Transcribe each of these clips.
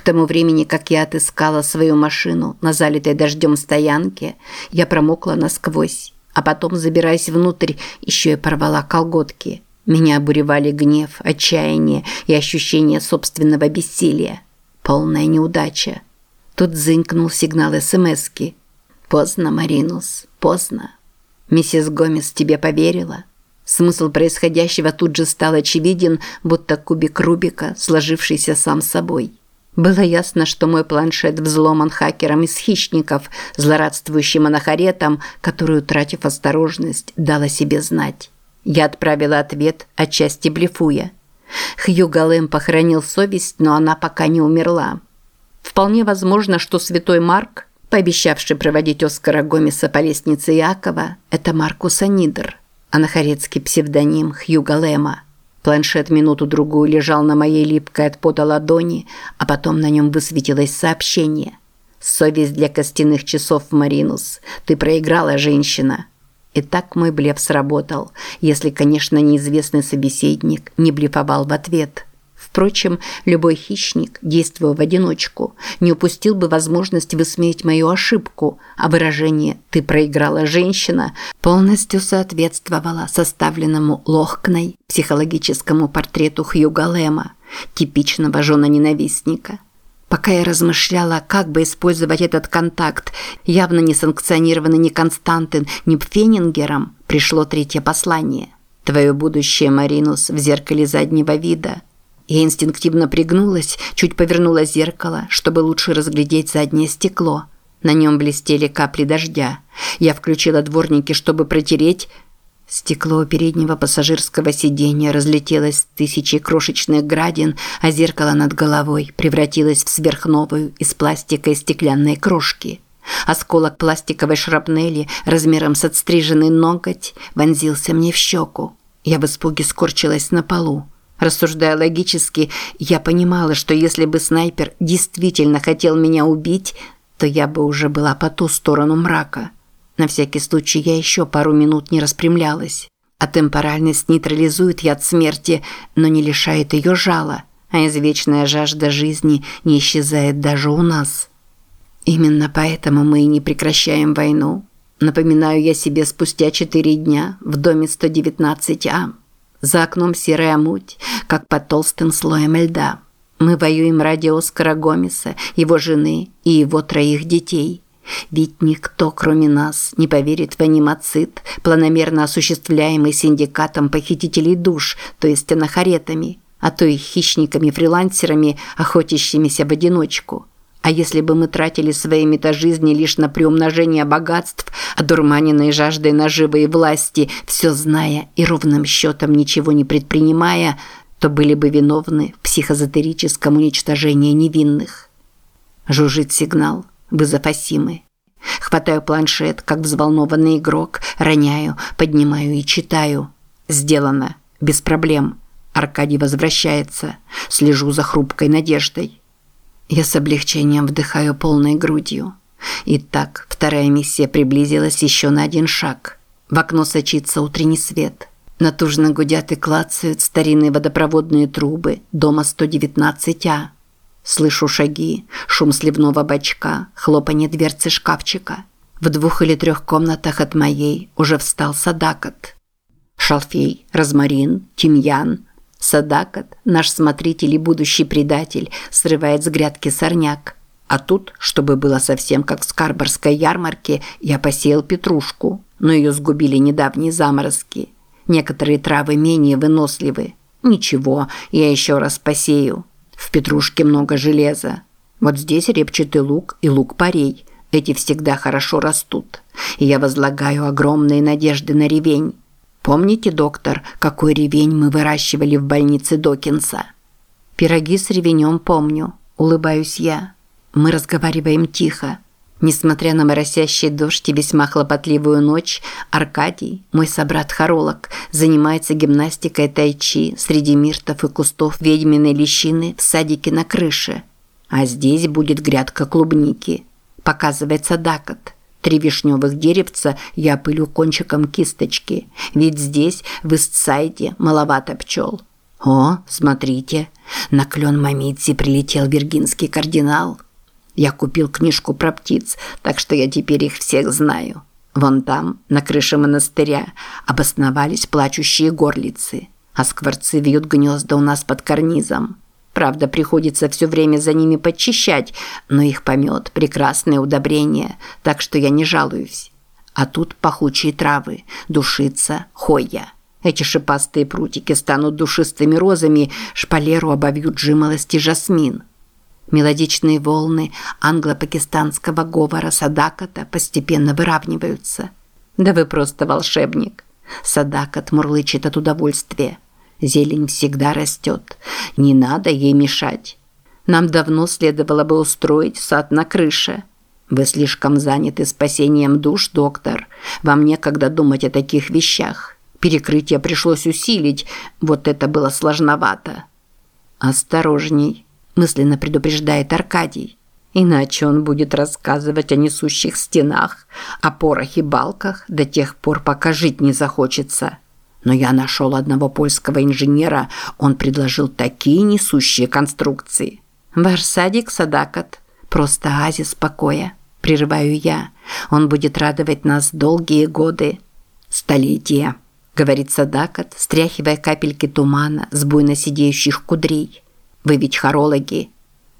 К тому времени, как я отыскала свою машину на залитой дождем стоянке, я промокла насквозь, а потом, забираясь внутрь, еще и порвала колготки. Меня обуревали гнев, отчаяние и ощущение собственного бессилия. Полная неудача. Тут зынькнул сигнал СМСки. «Поздно, Маринус, поздно. Миссис Гомес тебе поверила?» Смысл происходящего тут же стал очевиден, будто кубик Рубика, сложившийся сам собой. Было ясно, что мой планшет взломан хакером из хищников, злорадствующим анахаретом, который, утратив осторожность, дал о себе знать. Я отправила ответ, отчасти блефуя. Хью Галэм похоронил совесть, но она пока не умерла. Вполне возможно, что святой Марк, пообещавший проводить Оскара Гомеса по лестнице Иакова, это Маркус Анидр анахарецкий псевдоним Хьюга Лэма. Планшет минуту-другую лежал на моей липкой от пота ладони, а потом на нем высветилось сообщение. «Совесть для костяных часов, Маринус. Ты проиграла, женщина». И так мой блеф сработал, если, конечно, неизвестный собеседник не блефовал в ответ – Впрочем, любой хищник, действуя в одиночку, не упустил бы возможность высмеять мою ошибку, а выражение «ты проиграла, женщина» полностью соответствовало составленному Лохкной психологическому портрету Хьюга Лэма, типичного жена-ненавистника. Пока я размышляла, как бы использовать этот контакт, явно не санкционированный ни Константин, ни Пфенингером, пришло третье послание. «Твое будущее, Маринус, в зеркале заднего вида». Я инстинктивно пригнулась, чуть повернула зеркало, чтобы лучше разглядеть заднее стекло. На нем блестели капли дождя. Я включила дворники, чтобы протереть. Стекло переднего пассажирского сиденья разлетелось тысячи крошечных градин, а зеркало над головой превратилось в сверхновую из пластика и стеклянной крошки. Осколок пластиковой шрапнели размером с отстриженный ноготь вонзился мне в щеку. Я в испуге скорчилась на полу. Рассуждая логически, я понимала, что если бы снайпер действительно хотел меня убить, то я бы уже была по ту сторону мрака. На всякий случай я еще пару минут не распрямлялась. А темпоральность нейтрализует яд смерти, но не лишает ее жала, а извечная жажда жизни не исчезает даже у нас. Именно поэтому мы и не прекращаем войну. Напоминаю я себе спустя четыре дня в доме 119А. За окном серая муть, как под толстым слоем льда. Мы воюем ради Оскара Гомеса, его жены и его троих детей. Ведь никто, кроме нас, не поверит в анимацид, планомерно осуществляемый синдикатом похитителей душ, то есть анахаретами, а то и хищниками-фрилансерами, охотящимися в одиночку – а если бы мы тратили свои мета жизни лишь на приумножение богатств, одурманенные жаждой наживы и власти, все зная и ровным счетом ничего не предпринимая, то были бы виновны в психозотерическом уничтожении невинных. Жужжит сигнал, вызов Асимы. Хватаю планшет, как взволнованный игрок, роняю, поднимаю и читаю. Сделано. Без проблем. Аркадий возвращается. Слежу за хрупкой надеждой. Я с облегчением вдыхаю полной грудью. Итак, вторая миссия приблизилась еще на один шаг. В окно сочится утренний свет. Натужно гудят и клацают старинные водопроводные трубы дома 119А. Слышу шаги, шум сливного бачка, хлопанье дверцы шкафчика. В двух или трех комнатах от моей уже встал садакот. Шалфей, розмарин, тимьян, Садакат, наш смотритель и будущий предатель, срывает с грядки сорняк. А тут, чтобы было совсем как в Скарборской ярмарке, я посеял петрушку, но ее сгубили недавние заморозки. Некоторые травы менее выносливы. Ничего, я еще раз посею. В петрушке много железа. Вот здесь репчатый лук и лук-порей. Эти всегда хорошо растут. И я возлагаю огромные надежды на ревень. Помните, доктор, какой ревень мы выращивали в больнице Докинса? Пироги с ревенем помню, улыбаюсь я. Мы разговариваем тихо. Несмотря на моросящий дождь и весьма хлопотливую ночь, Аркадий, мой собрат-хоролог, занимается гимнастикой тайчи среди миртов и кустов ведьминой лещины в садике на крыше. А здесь будет грядка клубники. Показывается Дакот. Три вишневых деревца я пылю кончиком кисточки, ведь здесь, в Истсайде, маловато пчел. О, смотрите, на клен Мамидзи прилетел виргинский кардинал. Я купил книжку про птиц, так что я теперь их всех знаю. Вон там, на крыше монастыря, обосновались плачущие горлицы, а скворцы вьют гнезда у нас под карнизом. Правда, приходится все время за ними подчищать, но их помет – прекрасное удобрение, так что я не жалуюсь. А тут пахучие травы, душица, хойя. Эти шипастые прутики станут душистыми розами, шпалеру обовьют жимолости жасмин. Мелодичные волны англо-пакистанского говора Садаката постепенно выравниваются. Да вы просто волшебник. Садакат мурлычет от удовольствия. Зелень всегда растет. Не надо ей мешать. Нам давно следовало бы устроить сад на крыше. Вы слишком заняты спасением душ, доктор. Вам некогда думать о таких вещах. Перекрытие пришлось усилить. Вот это было сложновато. Осторожней, мысленно предупреждает Аркадий. Иначе он будет рассказывать о несущих стенах, о порох и балках до тех пор, пока жить не захочется. Но я нашел одного польского инженера, он предложил такие несущие конструкции. Ваш садик Садакат просто оазис покоя, прерываю я. Он будет радовать нас долгие годы, столетия, говорит Садакат, стряхивая капельки тумана с буйно сидеющих кудрей. Вы ведь хорологи.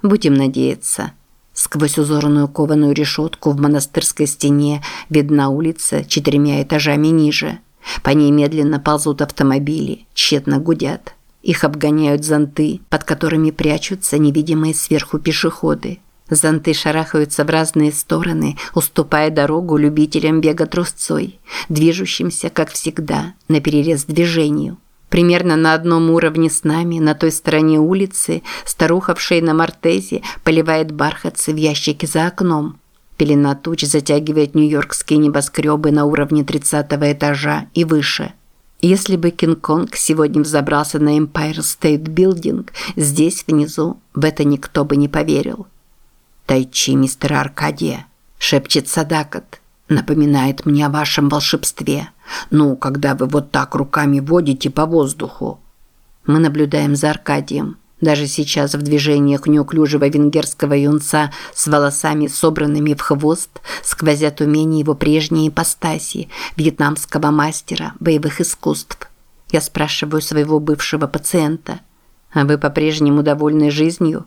Будем надеяться. Сквозь узорную кованую решетку в монастырской стене видна улица четырьмя этажами ниже – по ней медленно ползут автомобили, тщетно гудят. Их обгоняют зонты, под которыми прячутся невидимые сверху пешеходы. Зонты шарахаются в разные стороны, уступая дорогу любителям бега трусцой, движущимся, как всегда, на перерез движению. Примерно на одном уровне с нами, на той стороне улицы, старуха в шейном артезе поливает бархатцы в ящике за окном. Пелена туч затягивает нью-йоркские небоскребы на уровне 30 этажа и выше. Если бы Кинг-Конг сегодня взобрался на Empire State Building, здесь, внизу, в это никто бы не поверил. «Тайчи, мистер Аркадия», – шепчет Садакат, – «напоминает мне о вашем волшебстве. Ну, когда вы вот так руками водите по воздуху». Мы наблюдаем за Аркадием. Даже сейчас в движениях неуклюжего венгерского юнца с волосами, собранными в хвост, сквозят умения его прежней ипостаси, вьетнамского мастера боевых искусств. Я спрашиваю своего бывшего пациента, «А вы по-прежнему довольны жизнью?»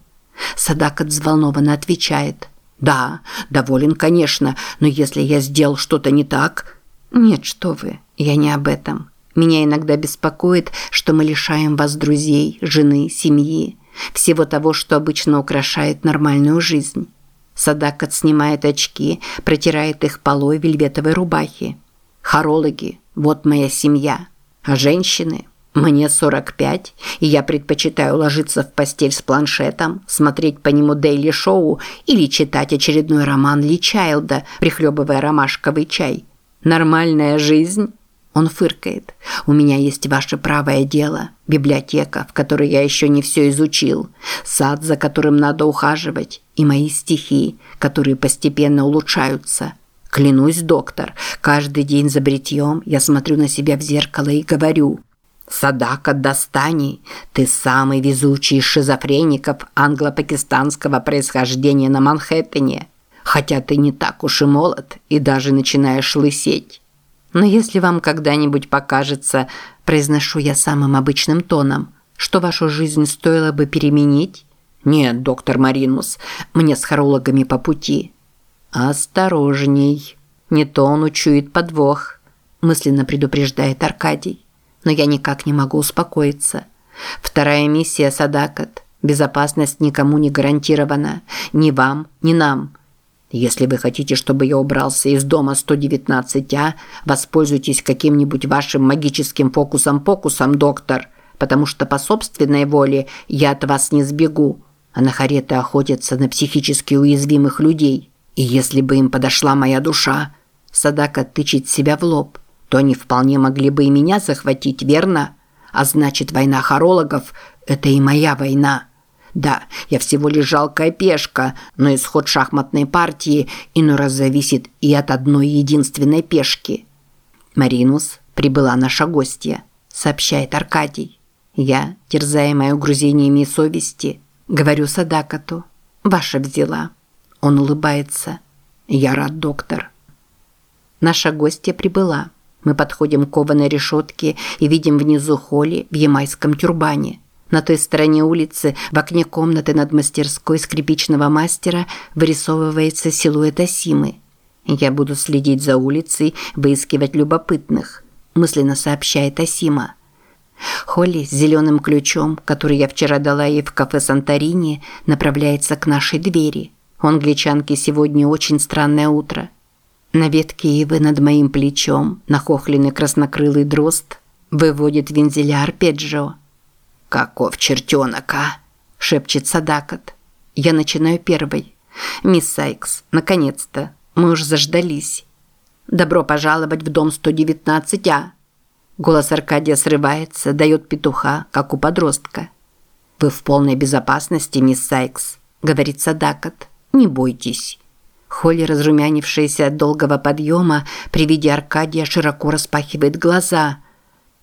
Садакат взволнованно отвечает, «Да, доволен, конечно, но если я сделал что-то не так...» «Нет, что вы, я не об этом. Меня иногда беспокоит, что мы лишаем вас друзей, жены, семьи, всего того, что обычно украшает нормальную жизнь. Садакат снимает очки, протирает их полой вельветовой рубахи. Хорологи – вот моя семья. А женщины – мне 45, и я предпочитаю ложиться в постель с планшетом, смотреть по нему дейли-шоу или читать очередной роман Ли Чайлда, прихлебывая ромашковый чай. Нормальная жизнь – он фыркает. «У меня есть ваше правое дело. Библиотека, в которой я еще не все изучил. Сад, за которым надо ухаживать. И мои стихи, которые постепенно улучшаются. Клянусь, доктор, каждый день за бритьем я смотрю на себя в зеркало и говорю «Садака Достани, ты самый везучий из шизофреников англо-пакистанского происхождения на Манхэттене. Хотя ты не так уж и молод и даже начинаешь лысеть». Но если вам когда-нибудь покажется, произношу я самым обычным тоном, что вашу жизнь стоило бы переменить? Нет, доктор Маринус, мне с хорологами по пути. Осторожней. Не то он учует подвох, мысленно предупреждает Аркадий. Но я никак не могу успокоиться. Вторая миссия Садакат. Безопасность никому не гарантирована. Ни вам, ни нам. Если вы хотите, чтобы я убрался из дома 119А, воспользуйтесь каким-нибудь вашим магическим фокусом-покусом, доктор, потому что по собственной воле я от вас не сбегу. Анахареты охотятся на психически уязвимых людей. И если бы им подошла моя душа, Садака тычет себя в лоб, то они вполне могли бы и меня захватить, верно? А значит, война хорологов – это и моя война». Да, я всего лишь жалкая пешка, но исход шахматной партии иной раз зависит и от одной единственной пешки. Маринус прибыла наша гостья, сообщает Аркадий. Я, терзаемая угрызениями совести, говорю Садакату. Ваша взяла. Он улыбается. Я рад, доктор. Наша гостья прибыла. Мы подходим к кованой решетке и видим внизу холли в ямайском тюрбане. На той стороне улицы, в окне комнаты над мастерской скрипичного мастера, вырисовывается силуэт Асимы. «Я буду следить за улицей, выискивать любопытных», – мысленно сообщает Асима. Холли с зеленым ключом, который я вчера дала ей в кафе «Санторини», направляется к нашей двери. У англичанки сегодня очень странное утро. На ветке ивы над моим плечом нахохленный краснокрылый дрозд выводит вензеля арпеджио. «Каков чертенок, а?» – шепчет Садакат. Я начинаю первой. «Мисс Сайкс, наконец-то, мы уж заждались. Добро пожаловать в дом 119А». Голос Аркадия срывается, дает петуха, как у подростка. «Вы в полной безопасности, мисс Сайкс», – говорит Садакат. «Не бойтесь». Холли, разрумянившаяся от долгого подъема, при виде Аркадия широко распахивает глаза.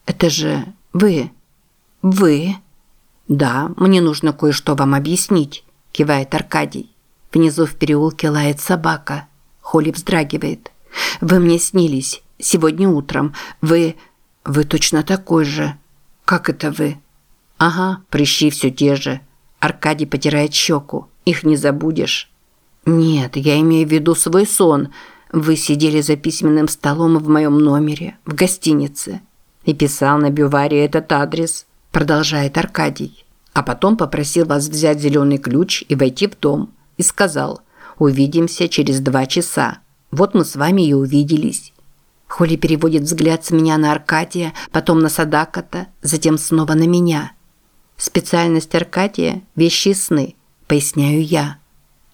«Это же вы? Вы?» «Да, мне нужно кое-что вам объяснить», – кивает Аркадий. Внизу в переулке лает собака. Холли вздрагивает. «Вы мне снились. Сегодня утром. Вы... Вы точно такой же. Как это вы?» «Ага, прыщи все те же». Аркадий потирает щеку. «Их не забудешь». «Нет, я имею в виду свой сон. Вы сидели за письменным столом в моем номере, в гостинице, и писал на бюваре этот адрес», продолжает Аркадий. «А потом попросил вас взять зеленый ключ и войти в дом. И сказал, увидимся через два часа. Вот мы с вами и увиделись». Холли переводит взгляд с меня на Аркадия, потом на Садаката, затем снова на меня. «Специальность Аркадия – вещи сны», – поясняю я.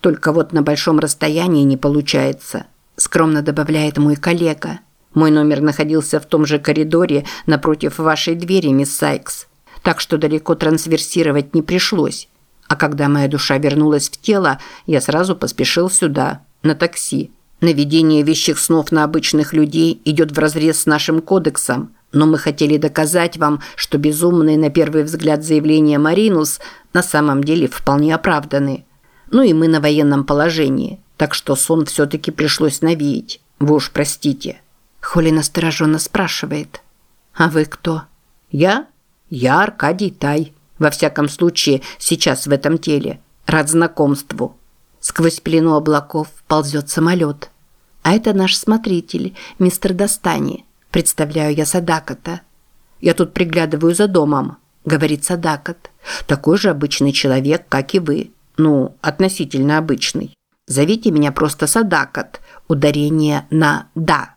Только вот на большом расстоянии не получается, скромно добавляет мой коллега. Мой номер находился в том же коридоре напротив вашей двери, мисс Сайкс. Так что далеко трансверсировать не пришлось. А когда моя душа вернулась в тело, я сразу поспешил сюда, на такси. Наведение вещих снов на обычных людей идет вразрез с нашим кодексом, но мы хотели доказать вам, что безумные на первый взгляд заявления Маринус на самом деле вполне оправданы. Ну и мы на военном положении, так что сон все-таки пришлось навеять. Вы уж простите». Холли настороженно спрашивает. «А вы кто?» «Я? Я Аркадий Тай. Во всяком случае, сейчас в этом теле. Рад знакомству». Сквозь пелену облаков ползет самолет. А это наш смотритель, мистер Достани. Представляю я Садаката. «Я тут приглядываю за домом», – говорит Садакат. «Такой же обычный человек, как и вы. Ну, относительно обычный. Зовите меня просто Садакат. Ударение на «да».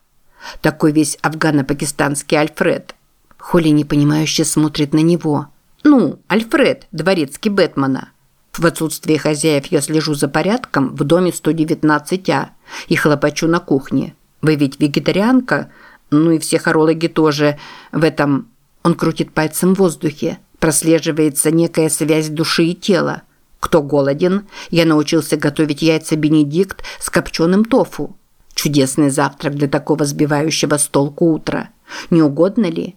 Такой весь афгано-пакистанский Альфред. Холли непонимающе смотрит на него. Ну, Альфред, дворецкий Бэтмена. В отсутствие хозяев я слежу за порядком в доме 119А и хлопочу на кухне. Вы ведь вегетарианка? Ну и все хорологи тоже в этом... Он крутит пальцем в воздухе. Прослеживается некая связь души и тела. Кто голоден? Я научился готовить яйца Бенедикт с копченым тофу. Чудесный завтрак для такого сбивающего с толку утра. Не угодно ли?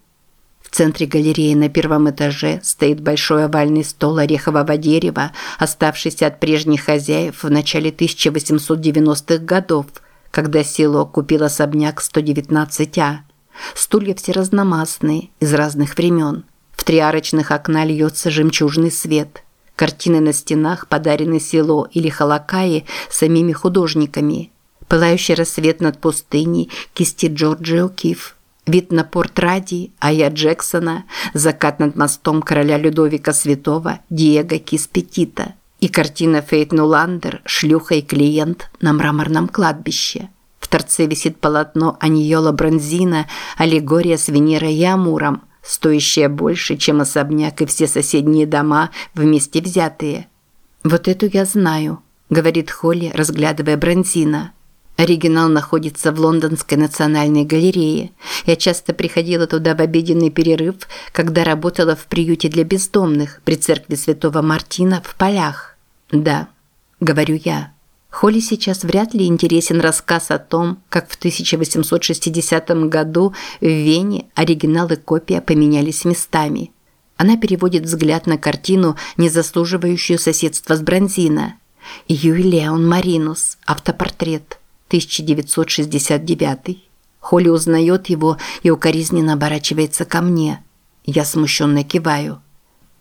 Центре галереи на первом этаже стоит большой овальный стол орехового дерева, оставшийся от прежних хозяев в начале 1890-х годов, когда село купил особняк 119А. Стулья все разномастные, из разных времен. В три арочных окна льется жемчужный свет – Картины на стенах подарены село или Халакаи самими художниками. Пылающий рассвет над пустыней кисти Джорджио Киф. Вид на порт Ради, Ая Джексона, закат над мостом короля Людовика Святого, Диего Киспетита и картина Фейт Нуландер «Шлюха и клиент» на мраморном кладбище. В торце висит полотно Аньола Бронзина «Аллегория с Венерой и Амуром», стоящая больше, чем особняк и все соседние дома вместе взятые. «Вот эту я знаю», – говорит Холли, разглядывая Бронзина. Оригинал находится в Лондонской национальной галерее. Я часто приходила туда в обеденный перерыв, когда работала в приюте для бездомных при церкви Святого Мартина в полях. «Да», – говорю я. Холли сейчас вряд ли интересен рассказ о том, как в 1860 году в Вене оригинал и копия поменялись местами. Она переводит взгляд на картину, не заслуживающую соседства с Бронзина. Юлиан Маринус. Автопортрет. 1969. Холли узнает его и укоризненно оборачивается ко мне. Я смущенно киваю.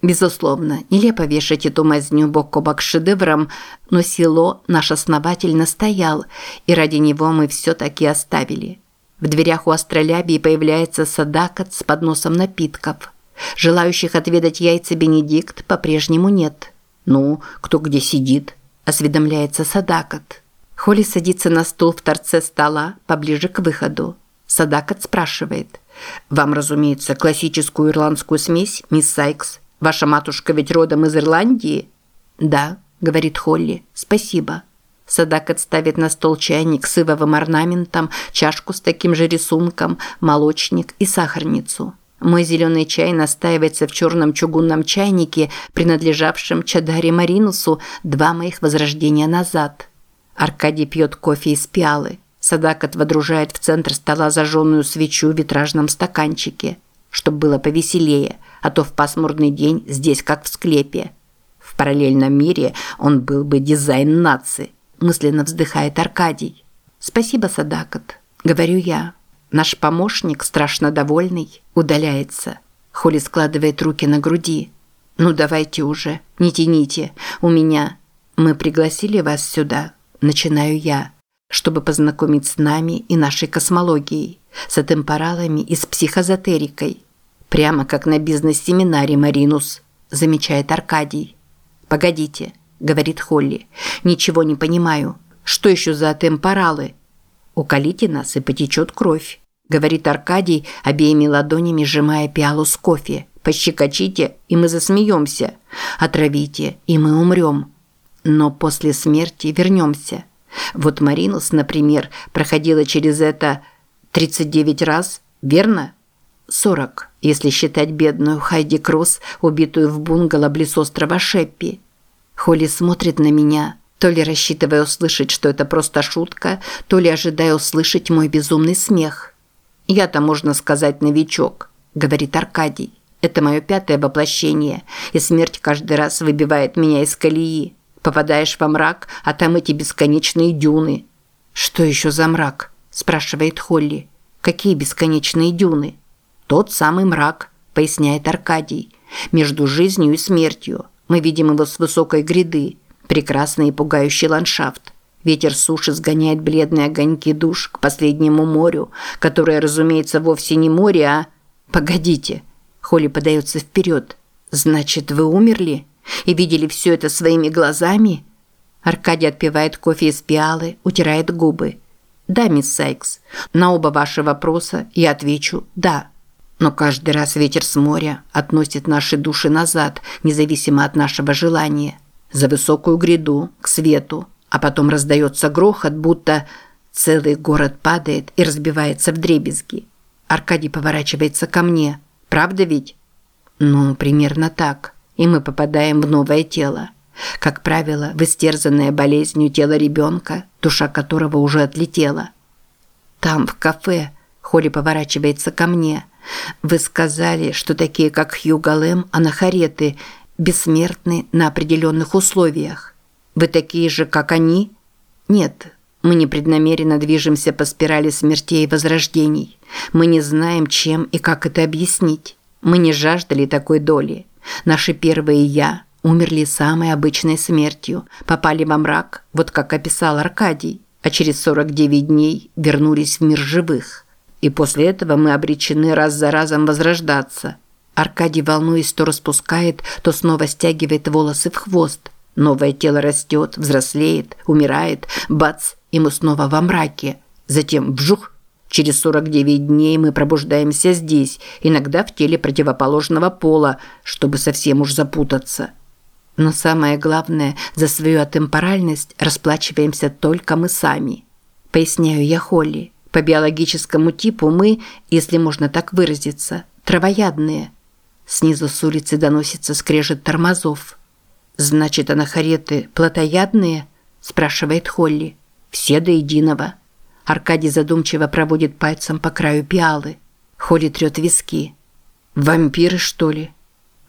Безусловно, нелепо вешать эту мазню бок о бок с шедевром, но село наш основатель настоял, и ради него мы все-таки оставили. В дверях у астролябии появляется садакат с подносом напитков. Желающих отведать яйца Бенедикт по-прежнему нет. «Ну, кто где сидит?» – осведомляется садакат. Холли садится на стул в торце стола, поближе к выходу. Садакат спрашивает. «Вам, разумеется, классическую ирландскую смесь, мисс Сайкс? Ваша матушка ведь родом из Ирландии?» «Да», – говорит Холли. «Спасибо». Садак отставит на стол чайник с ивовым орнаментом, чашку с таким же рисунком, молочник и сахарницу. Мой зеленый чай настаивается в черном чугунном чайнике, принадлежавшем Чадаре Маринусу два моих возрождения назад – Аркадий пьет кофе из пиалы. Садакат водружает в центр стола зажженную свечу в витражном стаканчике, чтобы было повеселее, а то в пасмурный день здесь как в склепе. В параллельном мире он был бы дизайн нации, мысленно вздыхает Аркадий. Спасибо, Садакат, говорю я. Наш помощник, страшно довольный, удаляется. Холли складывает руки на груди. Ну давайте уже, не тяните. У меня мы пригласили вас сюда начинаю я, чтобы познакомить с нами и нашей космологией, с атемпоралами и с психозотерикой. Прямо как на бизнес-семинаре Маринус, замечает Аркадий. Погодите, говорит Холли. Ничего не понимаю. Что еще за атемпоралы? Уколите нас и потечет кровь, говорит Аркадий, обеими ладонями сжимая пиалу с кофе. Пощекочите, и мы засмеемся. Отравите, и мы умрем. Но после смерти вернемся. Вот Маринус, например, проходила через это 39 раз, верно? 40, если считать бедную Хайди Кросс, убитую в бунгало близ острова Шеппи. Холли смотрит на меня, то ли рассчитывая услышать, что это просто шутка, то ли ожидая услышать мой безумный смех. «Я-то, можно сказать, новичок», – говорит Аркадий. «Это мое пятое воплощение, и смерть каждый раз выбивает меня из колеи. Попадаешь во мрак, а там эти бесконечные дюны. Что еще за мрак? спрашивает Холли. Какие бесконечные дюны? Тот самый мрак, поясняет Аркадий. Между жизнью и смертью. Мы видим его с высокой гряды. Прекрасный и пугающий ландшафт. Ветер суши сгоняет бледные огоньки душ к последнему морю, которое, разумеется, вовсе не море, а... Погодите. Холли подается вперед. Значит, вы умерли? И видели все это своими глазами? Аркадий отпивает кофе из пиалы, утирает губы. Да, мисс Сайкс, на оба ваши вопроса я отвечу «да». Но каждый раз ветер с моря относит наши души назад, независимо от нашего желания. За высокую гряду, к свету. А потом раздается грохот, будто целый город падает и разбивается в дребезги. Аркадий поворачивается ко мне. Правда ведь? Ну, примерно так и мы попадаем в новое тело. Как правило, в истерзанное болезнью тело ребенка, душа которого уже отлетела. Там, в кафе, Холли поворачивается ко мне. Вы сказали, что такие, как Хью Галем, анахареты, бессмертны на определенных условиях. Вы такие же, как они? Нет, мы непреднамеренно движемся по спирали смертей и возрождений. Мы не знаем, чем и как это объяснить. Мы не жаждали такой доли. Наши первые «я» умерли самой обычной смертью, попали во мрак, вот как описал Аркадий, а через 49 дней вернулись в мир живых. И после этого мы обречены раз за разом возрождаться. Аркадий, волнуясь, то распускает, то снова стягивает волосы в хвост. Новое тело растет, взрослеет, умирает, бац, и мы снова во мраке. Затем вжух, Через 49 дней мы пробуждаемся здесь, иногда в теле противоположного пола, чтобы совсем уж запутаться. Но самое главное, за свою атемпоральность расплачиваемся только мы сами. Поясняю я Холли. По биологическому типу мы, если можно так выразиться, травоядные. Снизу с улицы доносится скрежет тормозов. «Значит, анахареты плотоядные?» – спрашивает Холли. «Все до единого». Аркадий задумчиво проводит пальцем по краю пиалы. Холли трет виски. «Вампиры, что ли?»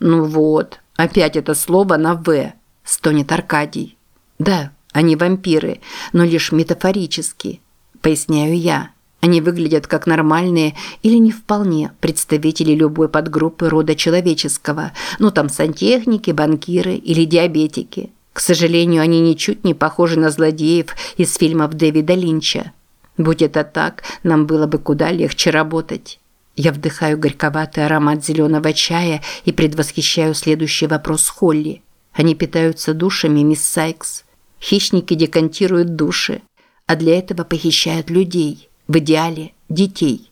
Ну вот, опять это слово на «в», стонет Аркадий. Да, они вампиры, но лишь метафорически, поясняю я. Они выглядят как нормальные или не вполне представители любой подгруппы рода человеческого, ну там сантехники, банкиры или диабетики. К сожалению, они ничуть не похожи на злодеев из фильмов Дэвида Линча. Будь это так, нам было бы куда легче работать. Я вдыхаю горьковатый аромат зеленого чая и предвосхищаю следующий вопрос Холли. Они питаются душами, мисс Сайкс. Хищники декантируют души, а для этого похищают людей – в идеале детей.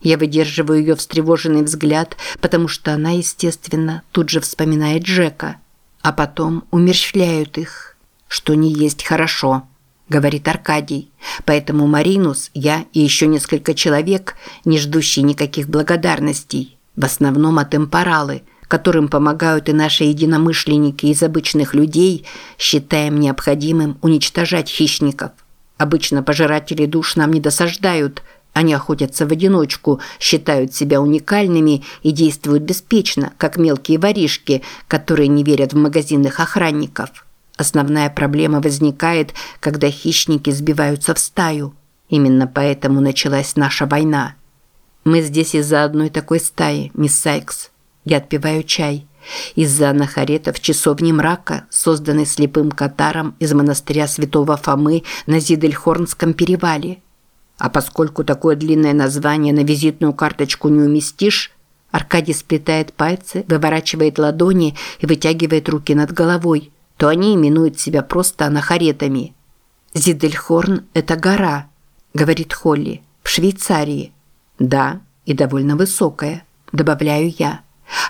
Я выдерживаю ее встревоженный взгляд, потому что она, естественно, тут же вспоминает Джека, а потом умерщвляют их, что не есть хорошо, говорит Аркадий. Поэтому Маринус, я и еще несколько человек, не ждущие никаких благодарностей, в основном от импоралы, которым помогают и наши единомышленники из обычных людей, считаем необходимым уничтожать хищников – Обычно пожиратели душ нам не досаждают. Они охотятся в одиночку, считают себя уникальными и действуют беспечно, как мелкие воришки, которые не верят в магазинных охранников. Основная проблема возникает, когда хищники сбиваются в стаю. Именно поэтому началась наша война. Мы здесь из-за одной такой стаи, мисс Сайкс. Я отпиваю чай из-за анахарета в часовне мрака, созданной слепым катаром из монастыря святого Фомы на Зидельхорнском перевале. А поскольку такое длинное название на визитную карточку не уместишь, Аркадий сплетает пальцы, выворачивает ладони и вытягивает руки над головой, то они именуют себя просто анахаретами. «Зидельхорн – это гора», – говорит Холли, – «в Швейцарии». «Да, и довольно высокая», – добавляю я.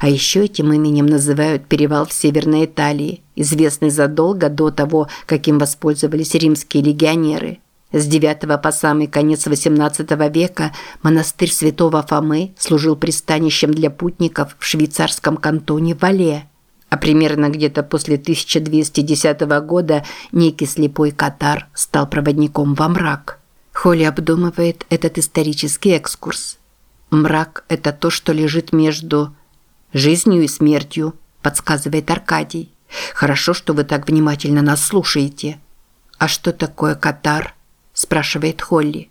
А еще этим именем называют перевал в Северной Италии, известный задолго до того, как им воспользовались римские легионеры. С IX по самый конец XVIII века монастырь святого Фомы служил пристанищем для путников в швейцарском кантоне Вале. А примерно где-то после 1210 года некий слепой катар стал проводником во мрак. Холли обдумывает этот исторический экскурс. Мрак – это то, что лежит между жизнью и смертью», – подсказывает Аркадий. «Хорошо, что вы так внимательно нас слушаете». «А что такое Катар?» – спрашивает Холли.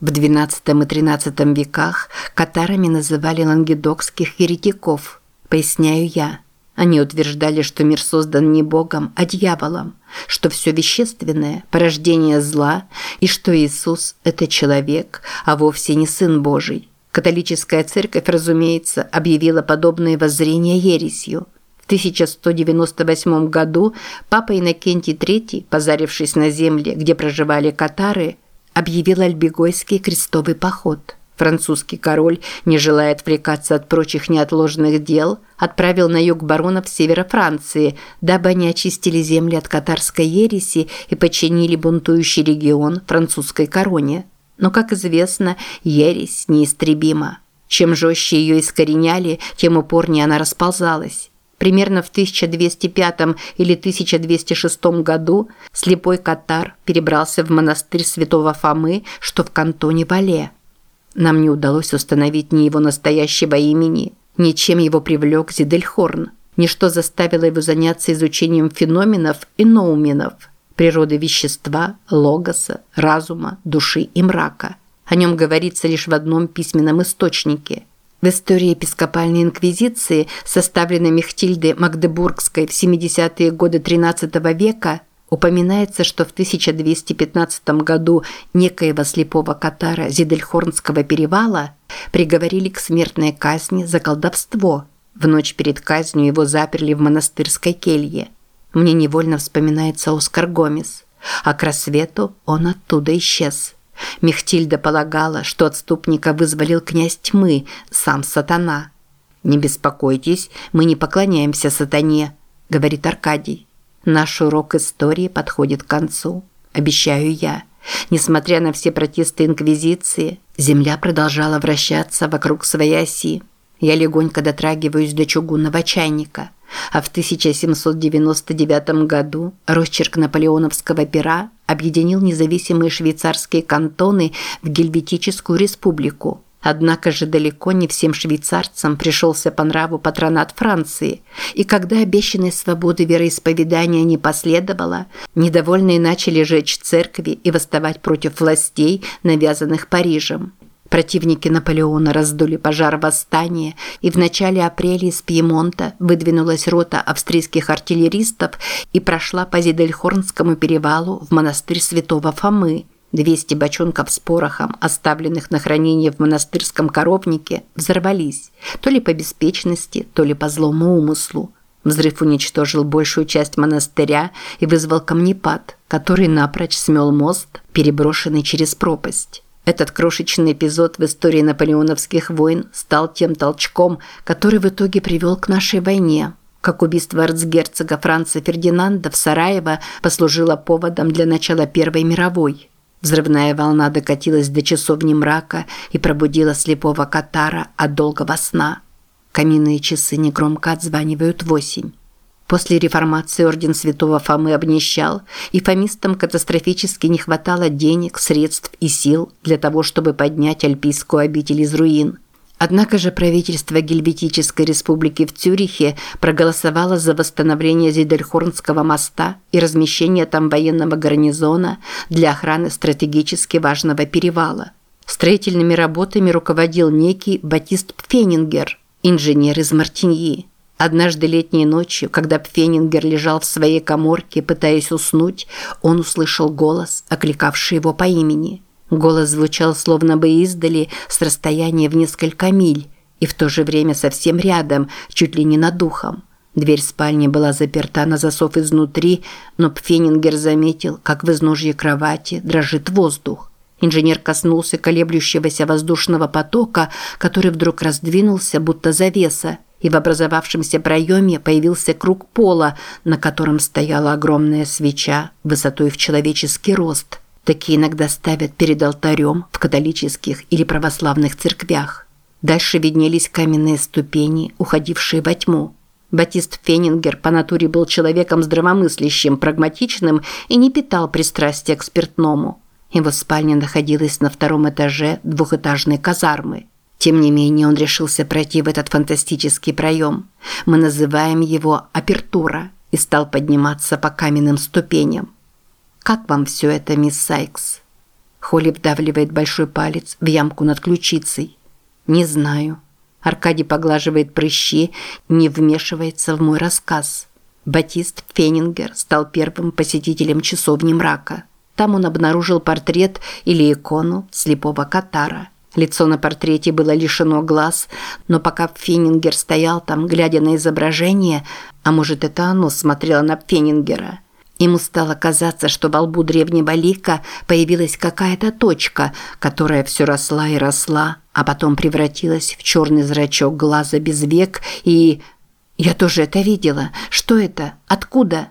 В XII и XIII веках катарами называли лангедокских еретиков, поясняю я. Они утверждали, что мир создан не Богом, а дьяволом, что все вещественное – порождение зла, и что Иисус – это человек, а вовсе не Сын Божий. Католическая церковь, разумеется, объявила подобные воззрения ересью. В 1198 году папа Иннокентий III, позарившись на земле, где проживали катары, объявил Альбегойский крестовый поход. Французский король, не желая отвлекаться от прочих неотложных дел, отправил на юг баронов севера Франции, дабы они очистили земли от катарской ереси и подчинили бунтующий регион французской короне. Но, как известно, ересь неистребима. Чем жестче ее искореняли, тем упорнее она расползалась. Примерно в 1205 или 1206 году слепой катар перебрался в монастырь святого Фомы, что в кантоне Вале. Нам не удалось установить ни его настоящего имени, ни чем его привлек Зидельхорн. Ничто заставило его заняться изучением феноменов и ноуменов – природы вещества, логоса, разума, души и мрака. О нем говорится лишь в одном письменном источнике. В истории епископальной инквизиции, составленной Мехтильдой Магдебургской в 70-е годы XIII века, упоминается, что в 1215 году некоего слепого катара Зидельхорнского перевала приговорили к смертной казни за колдовство. В ночь перед казнью его заперли в монастырской келье – мне невольно вспоминается Оскар Гомес. А к рассвету он оттуда исчез. Мехтильда полагала, что отступника вызволил князь тьмы, сам сатана. «Не беспокойтесь, мы не поклоняемся сатане», – говорит Аркадий. «Наш урок истории подходит к концу, обещаю я». Несмотря на все протесты Инквизиции, Земля продолжала вращаться вокруг своей оси. Я легонько дотрагиваюсь до чугунного чайника – а в 1799 году росчерк наполеоновского пера объединил независимые швейцарские кантоны в Гельветическую республику. Однако же далеко не всем швейцарцам пришелся по нраву патронат Франции, и когда обещанной свободы вероисповедания не последовало, недовольные начали жечь церкви и восставать против властей, навязанных Парижем. Противники Наполеона раздули пожар восстания, и в начале апреля из Пьемонта выдвинулась рота австрийских артиллеристов и прошла по Зидельхорнскому перевалу в монастырь святого Фомы – 200 бочонков с порохом, оставленных на хранение в монастырском коровнике, взорвались, то ли по беспечности, то ли по злому умыслу. Взрыв уничтожил большую часть монастыря и вызвал камнепад, который напрочь смел мост, переброшенный через пропасть. Этот крошечный эпизод в истории наполеоновских войн стал тем толчком, который в итоге привел к нашей войне. Как убийство арцгерцога Франца Фердинанда в Сараево послужило поводом для начала Первой мировой – Взрывная волна докатилась до часовни мрака и пробудила слепого Катара от долгого сна. Каминные часы негромко отзванивают восемь. После реформации орден святого Фомы обнищал, и фомистам катастрофически не хватало денег, средств и сил для того, чтобы поднять альпийскую обитель из руин. Однако же правительство Гельветической республики в Цюрихе проголосовало за восстановление Зидельхорнского моста и размещение там военного гарнизона для охраны стратегически важного перевала. Строительными работами руководил некий Батист Пфенингер, инженер из Мартиньи. Однажды летней ночью, когда Пфенингер лежал в своей коморке, пытаясь уснуть, он услышал голос, окликавший его по имени – Голос звучал словно бы издали с расстояния в несколько миль и в то же время совсем рядом, чуть ли не над духом. Дверь спальни была заперта на засов изнутри, но Пфенингер заметил, как в изножье кровати дрожит воздух. Инженер коснулся колеблющегося воздушного потока, который вдруг раздвинулся, будто завеса, и в образовавшемся проеме появился круг пола, на котором стояла огромная свеча высотой в человеческий рост. Такие иногда ставят перед алтарем в католических или православных церквях. Дальше виднелись каменные ступени, уходившие во тьму. Батист Фенингер по натуре был человеком здравомыслящим, прагматичным и не питал пристрастия к спиртному. Его спальня находилась на втором этаже двухэтажной казармы. Тем не менее, он решился пройти в этот фантастический проем. Мы называем его «апертура» и стал подниматься по каменным ступеням. «Как вам все это, мисс Сайкс?» Холли вдавливает большой палец в ямку над ключицей. «Не знаю». Аркадий поглаживает прыщи, не вмешивается в мой рассказ. Батист Фенингер стал первым посетителем часовни мрака. Там он обнаружил портрет или икону слепого Катара. Лицо на портрете было лишено глаз, но пока Фенингер стоял там, глядя на изображение, а может это оно смотрело на Фенингера – Ему стало казаться, что во лбу древнего лика появилась какая-то точка, которая все росла и росла, а потом превратилась в черный зрачок глаза без век и... Я тоже это видела. Что это? Откуда?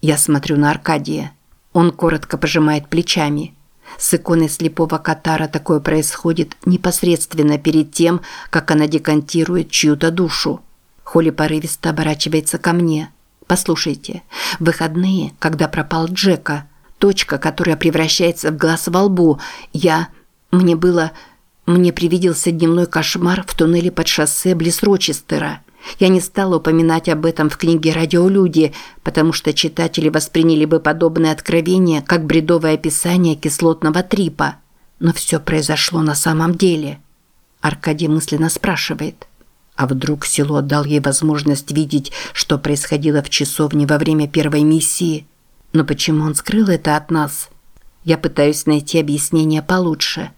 Я смотрю на Аркадия. Он коротко пожимает плечами. С иконой слепого Катара такое происходит непосредственно перед тем, как она декантирует чью-то душу. Холли порывисто оборачивается ко мне – Послушайте, в выходные, когда пропал Джека, точка, которая превращается в глаз во лбу, я... Мне было... Мне привиделся дневной кошмар в туннеле под шоссе близ Рочестера. Я не стала упоминать об этом в книге «Радиолюди», потому что читатели восприняли бы подобное откровение как бредовое описание кислотного трипа. Но все произошло на самом деле. Аркадий мысленно спрашивает – а вдруг село дал ей возможность видеть, что происходило в часовне во время первой миссии? Но почему он скрыл это от нас? Я пытаюсь найти объяснение получше.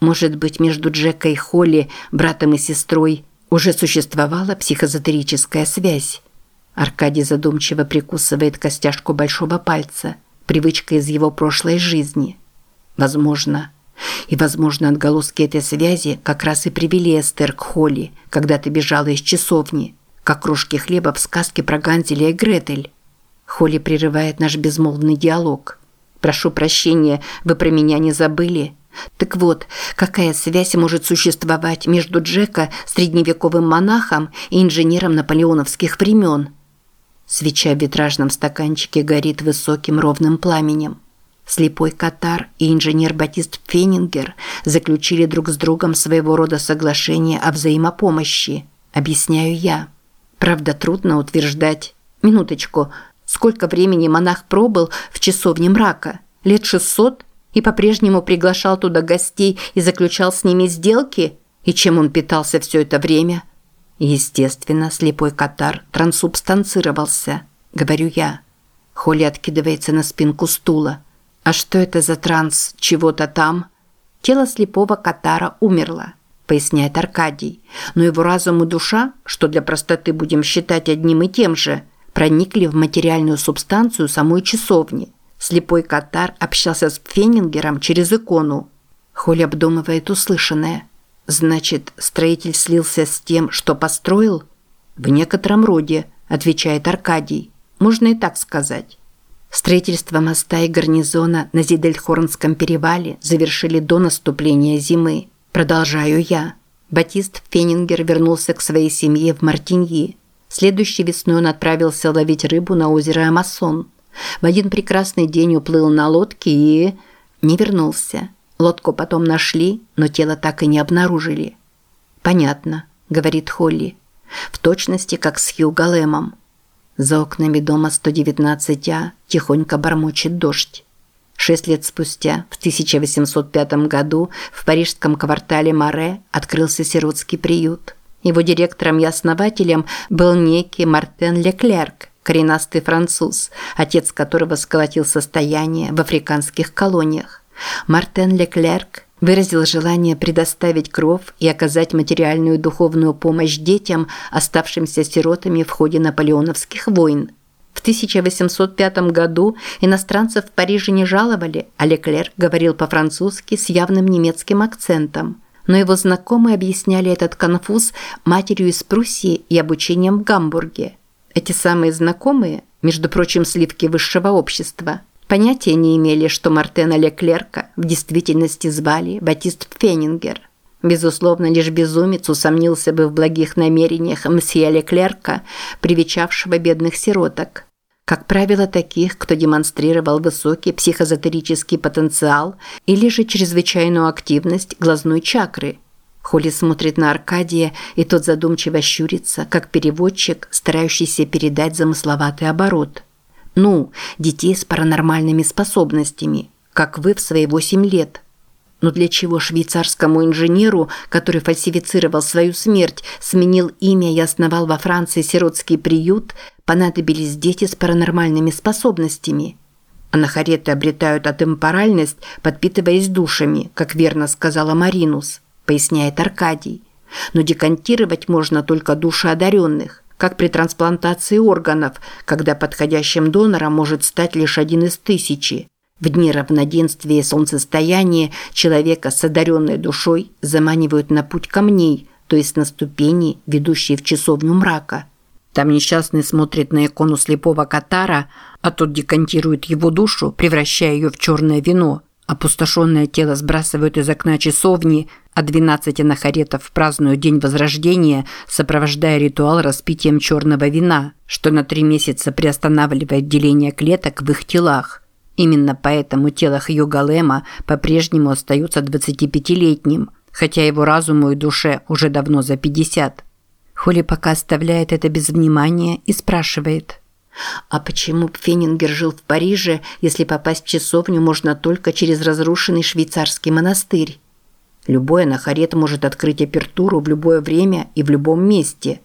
Может быть, между Джекой и Холли, братом и сестрой, уже существовала психоэзотерическая связь? Аркадий задумчиво прикусывает костяшку большого пальца, привычка из его прошлой жизни. Возможно, и, возможно, отголоски этой связи как раз и привели Эстер к Холли, когда ты бежала из часовни, как крошки хлеба в сказке про Ганзеля и Гретель. Холли прерывает наш безмолвный диалог. «Прошу прощения, вы про меня не забыли?» Так вот, какая связь может существовать между Джека, средневековым монахом и инженером наполеоновских времен? Свеча в витражном стаканчике горит высоким ровным пламенем. Слепой Катар и инженер Батист Фенингер заключили друг с другом своего рода соглашение о взаимопомощи, объясняю я. Правда, трудно утверждать. Минуточку, сколько времени монах пробыл в часовне мрака? Лет шестьсот? И по-прежнему приглашал туда гостей и заключал с ними сделки? И чем он питался все это время? Естественно, слепой катар трансубстанцировался, говорю я. Холли откидывается на спинку стула. А что это за транс чего-то там? Тело слепого катара умерло, поясняет Аркадий. Но его разум и душа, что для простоты будем считать одним и тем же, проникли в материальную субстанцию самой часовни. Слепой катар общался с Фенингером через икону. Холли обдумывает услышанное. Значит, строитель слился с тем, что построил? В некотором роде, отвечает Аркадий. Можно и так сказать. Строительство моста и гарнизона на Зидельхорнском перевале завершили до наступления зимы. Продолжаю я. Батист Фенингер вернулся к своей семье в Мартиньи. Следующей весной он отправился ловить рыбу на озеро Амасон. В один прекрасный день уплыл на лодке и... не вернулся. Лодку потом нашли, но тело так и не обнаружили. «Понятно», – говорит Холли. «В точности, как с Хью Галемом. За окнами дома 119А тихонько бормочет дождь. Шесть лет спустя, в 1805 году, в парижском квартале Море открылся сиротский приют. Его директором и основателем был некий Мартен Леклерк, коренастый француз, отец которого сколотил состояние в африканских колониях. Мартен Леклерк выразил желание предоставить кровь и оказать материальную духовную помощь детям, оставшимся сиротами в ходе наполеоновских войн. В 1805 году иностранцев в Париже не жаловали, а Леклерк говорил по-французски с явным немецким акцентом. Но его знакомые объясняли этот конфуз матерью из Пруссии и обучением в Гамбурге. Эти самые знакомые, между прочим, сливки высшего общества – Понятия не имели, что Мартена Леклерка в действительности звали Батист Фенингер. Безусловно, лишь безумец усомнился бы в благих намерениях мсье Леклерка, привечавшего бедных сироток. Как правило, таких, кто демонстрировал высокий психозотерический потенциал или же чрезвычайную активность глазной чакры. Холли смотрит на Аркадия, и тот задумчиво щурится, как переводчик, старающийся передать замысловатый оборот – ну, детей с паранормальными способностями, как вы в свои восемь лет. Но для чего швейцарскому инженеру, который фальсифицировал свою смерть, сменил имя и основал во Франции сиротский приют, понадобились дети с паранормальными способностями? Анахареты обретают атемпоральность, подпитываясь душами, как верно сказала Маринус, поясняет Аркадий. Но декантировать можно только души одаренных как при трансплантации органов, когда подходящим донором может стать лишь один из тысячи. В дни равноденствия и солнцестояния человека с одаренной душой заманивают на путь камней, то есть на ступени, ведущие в часовню мрака. Там несчастный смотрит на икону слепого катара, а тот декантирует его душу, превращая ее в черное вино. Опустошенное тело сбрасывают из окна часовни, а 12 анахаретов празднуют День Возрождения, сопровождая ритуал распитием черного вина, что на три месяца приостанавливает деление клеток в их телах. Именно поэтому тело Хью по-прежнему остается 25-летним, хотя его разуму и душе уже давно за 50. Холли пока оставляет это без внимания и спрашивает. А почему Фенингер жил в Париже, если попасть в часовню можно только через разрушенный швейцарский монастырь? Любой анахарет может открыть апертуру в любое время и в любом месте.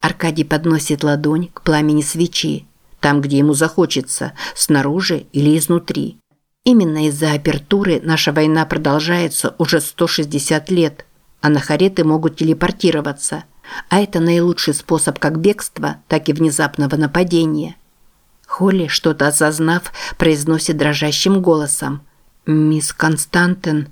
Аркадий подносит ладонь к пламени свечи, там, где ему захочется, снаружи или изнутри. Именно из-за апертуры наша война продолжается уже 160 лет. Анахареты могут телепортироваться, а это наилучший способ как бегства, так и внезапного нападения. Холли, что-то осознав, произносит дрожащим голосом. «Мисс Константин...»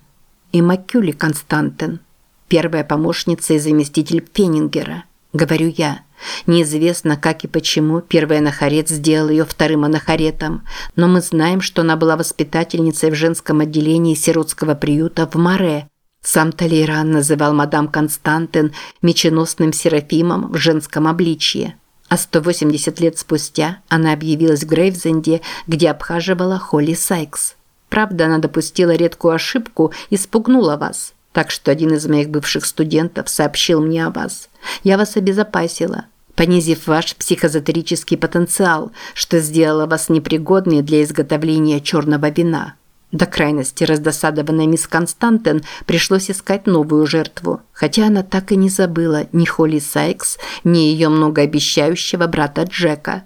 и Макюли Константен, первая помощница и заместитель Фенингера, говорю я. Неизвестно, как и почему первый анахарет сделал ее вторым анахаретом, но мы знаем, что она была воспитательницей в женском отделении сиротского приюта в Море. Сам Толейран называл мадам Константин меченосным Серафимом в женском обличье. А 180 лет спустя она объявилась в Грейвзенде, где обхаживала Холли Сайкс. Правда, она допустила редкую ошибку и спугнула вас. Так что один из моих бывших студентов сообщил мне о вас. Я вас обезопасила, понизив ваш психозотерический потенциал, что сделало вас непригодной для изготовления черного вина. До крайности раздосадованной мисс Константен пришлось искать новую жертву, хотя она так и не забыла ни Холли Сайкс, ни ее многообещающего брата Джека.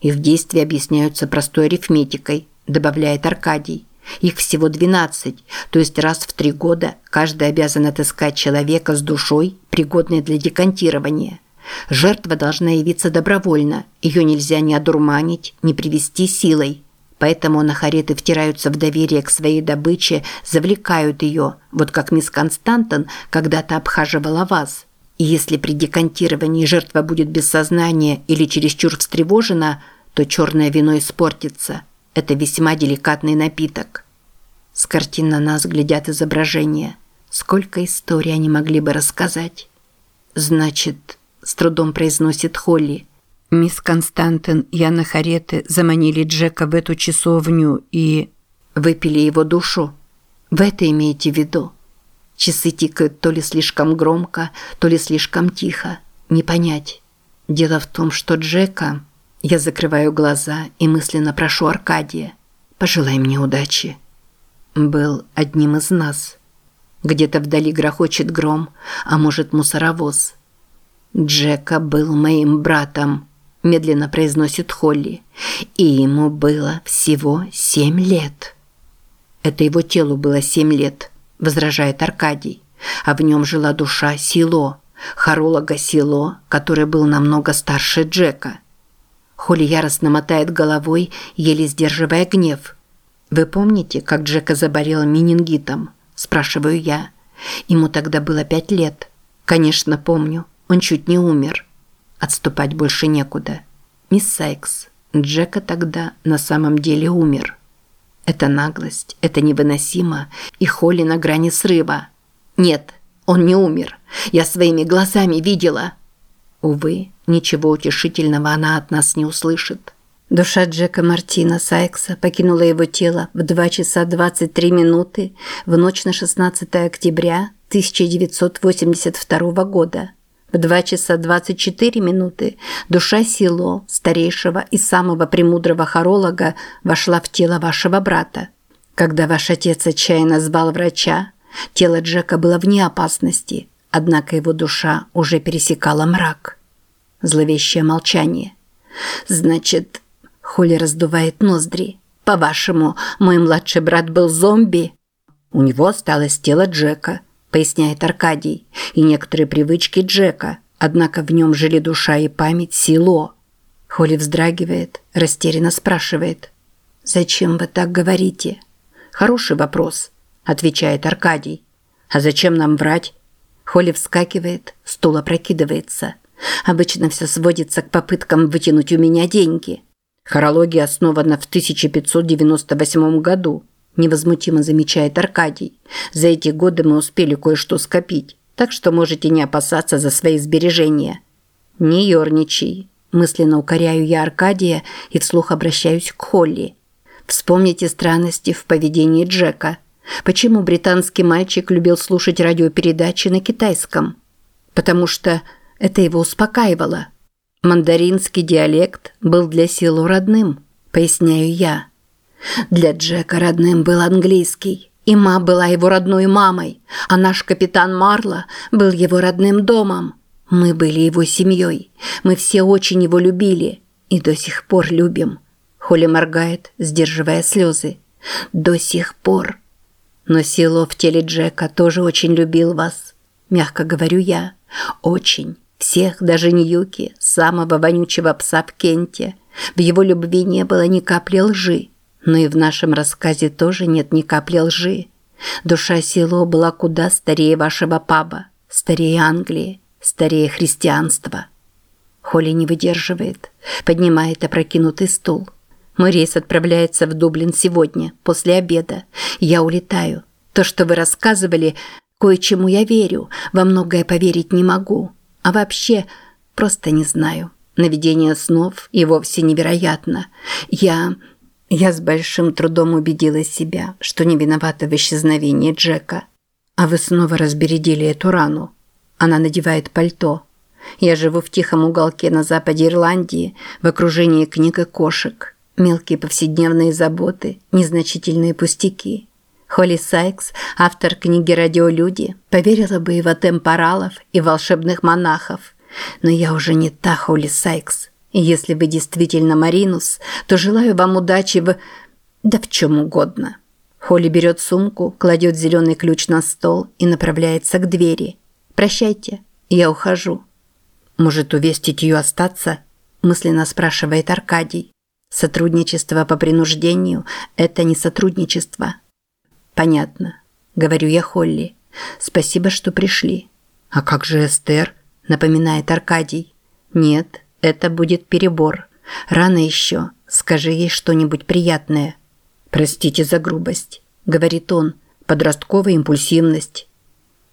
Их действия объясняются простой арифметикой, добавляет Аркадий. Их всего 12, то есть раз в три года каждый обязан отыскать человека с душой, пригодной для декантирования. Жертва должна явиться добровольно, ее нельзя ни одурманить, ни привести силой. Поэтому нахареты втираются в доверие к своей добыче, завлекают ее, вот как мисс Константон когда-то обхаживала вас. И если при декантировании жертва будет без сознания или чересчур встревожена, то черное вино испортится. Это весьма деликатный напиток. С картин на нас глядят изображения. Сколько историй они могли бы рассказать? Значит, с трудом произносит Холли – Мисс Константин и Анна Хареты заманили Джека в эту часовню и... Выпили его душу. В это имеете в виду? Часы тикают то ли слишком громко, то ли слишком тихо. Не понять. Дело в том, что Джека... Я закрываю глаза и мысленно прошу Аркадия. Пожелай мне удачи. Был одним из нас. Где-то вдали грохочет гром, а может мусоровоз. Джека был моим братом медленно произносит Холли. И ему было всего семь лет. Это его телу было семь лет, возражает Аркадий. А в нем жила душа Сило, хоролога Сило, который был намного старше Джека. Холли яростно мотает головой, еле сдерживая гнев. «Вы помните, как Джека заболел менингитом?» – спрашиваю я. Ему тогда было пять лет. «Конечно, помню. Он чуть не умер». Отступать больше некуда. Мисс Сайкс, Джека тогда на самом деле умер. Это наглость, это невыносимо, и Холли на грани срыва. Нет, он не умер. Я своими глазами видела. Увы, ничего утешительного она от нас не услышит. Душа Джека Мартина Сайкса покинула его тело в 2 часа 23 минуты в ночь на 16 октября 1982 года. В 2 часа 24 минуты душа Сило, старейшего и самого премудрого хоролога, вошла в тело вашего брата. Когда ваш отец отчаянно звал врача, тело Джека было вне опасности, однако его душа уже пересекала мрак. Зловещее молчание. «Значит...» – Холли раздувает ноздри. «По-вашему, мой младший брат был зомби?» «У него осталось тело Джека», поясняет Аркадий, и некоторые привычки Джека, однако в нем жили душа и память Сило. Холли вздрагивает, растерянно спрашивает. «Зачем вы так говорите?» «Хороший вопрос», – отвечает Аркадий. «А зачем нам врать?» Холли вскакивает, стул опрокидывается. Обычно все сводится к попыткам вытянуть у меня деньги. Хорология основана в 1598 году невозмутимо замечает Аркадий. За эти годы мы успели кое-что скопить, так что можете не опасаться за свои сбережения. Не ерничай, мысленно укоряю я Аркадия и вслух обращаюсь к Холли. Вспомните странности в поведении Джека. Почему британский мальчик любил слушать радиопередачи на китайском? Потому что это его успокаивало. Мандаринский диалект был для Силу родным, поясняю я. Для Джека родным был английский. И ма была его родной мамой, а наш капитан Марло был его родным домом. Мы были его семьей. Мы все очень его любили и до сих пор любим. Холли моргает, сдерживая слезы. До сих пор. Но Сило в теле Джека тоже очень любил вас. Мягко говорю я. Очень. Всех, даже Ньюки, самого вонючего пса в Кенте. В его любви не было ни капли лжи. Но и в нашем рассказе тоже нет ни капли лжи. Душа село была куда старее вашего паба, старее Англии, старее христианства. Холли не выдерживает, поднимает опрокинутый стул. Мой рейс отправляется в Дублин сегодня, после обеда. Я улетаю. То, что вы рассказывали, кое-чему я верю, во многое поверить не могу. А вообще, просто не знаю. Наведение снов и вовсе невероятно. Я... Я с большим трудом убедила себя, что не виновата в исчезновении Джека. А вы снова разбередили эту рану. Она надевает пальто. Я живу в тихом уголке на западе Ирландии, в окружении книг и кошек. Мелкие повседневные заботы, незначительные пустяки. Холли Сайкс, автор книги «Радиолюди», поверила бы и в темпоралов, и волшебных монахов. Но я уже не та Холли Сайкс. И если вы действительно Маринус, то желаю вам удачи в... да в чем угодно. Холли берет сумку, кладет зеленый ключ на стол и направляется к двери. «Прощайте, я ухожу». «Может, увестить ее остаться?» – мысленно спрашивает Аркадий. «Сотрудничество по принуждению – это не сотрудничество». «Понятно», – говорю я Холли. «Спасибо, что пришли». «А как же Эстер?» – напоминает Аркадий. «Нет, это будет перебор. Рано еще. Скажи ей что-нибудь приятное». «Простите за грубость», – говорит он. «Подростковая импульсивность».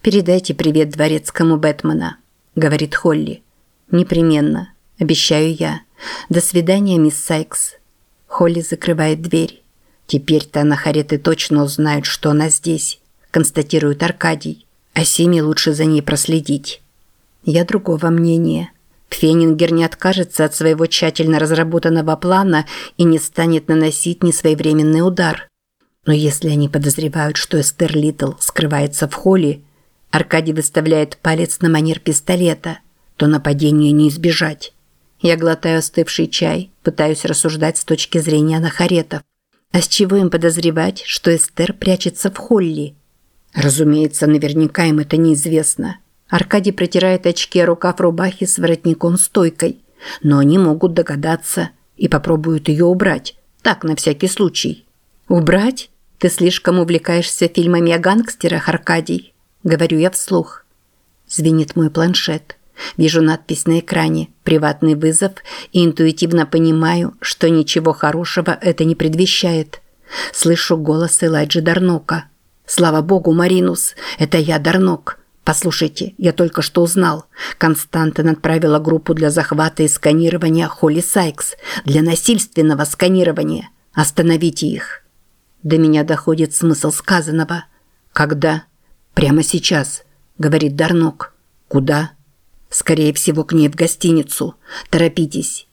«Передайте привет дворецкому Бэтмена», – говорит Холли. «Непременно. Обещаю я. До свидания, мисс Сайкс». Холли закрывает дверь. «Теперь-то анахареты точно узнают, что она здесь», – констатирует Аркадий. «А Семи лучше за ней проследить». Я другого мнения. Фенингер не откажется от своего тщательно разработанного плана и не станет наносить несвоевременный удар. Но если они подозревают, что Эстер Литл скрывается в холле, Аркадий выставляет палец на манер пистолета, то нападения не избежать. Я глотаю остывший чай, пытаюсь рассуждать с точки зрения анахаретов. А с чего им подозревать, что Эстер прячется в холле? Разумеется, наверняка им это неизвестно. Аркадий протирает очки рукав рубахи с воротником-стойкой. Но они могут догадаться и попробуют ее убрать. Так, на всякий случай. «Убрать? Ты слишком увлекаешься фильмами о гангстерах, Аркадий?» Говорю я вслух. Звенит мой планшет. Вижу надпись на экране «Приватный вызов» и интуитивно понимаю, что ничего хорошего это не предвещает. Слышу голос Элайджи Дарнока. «Слава богу, Маринус, это я, Дарнок. Послушайте, я только что узнал. Константин отправила группу для захвата и сканирования Холли Сайкс. Для насильственного сканирования. Остановите их». До меня доходит смысл сказанного. «Когда?» «Прямо сейчас», – говорит Дарнок. «Куда?» «Скорее всего, к ней в гостиницу. Торопитесь.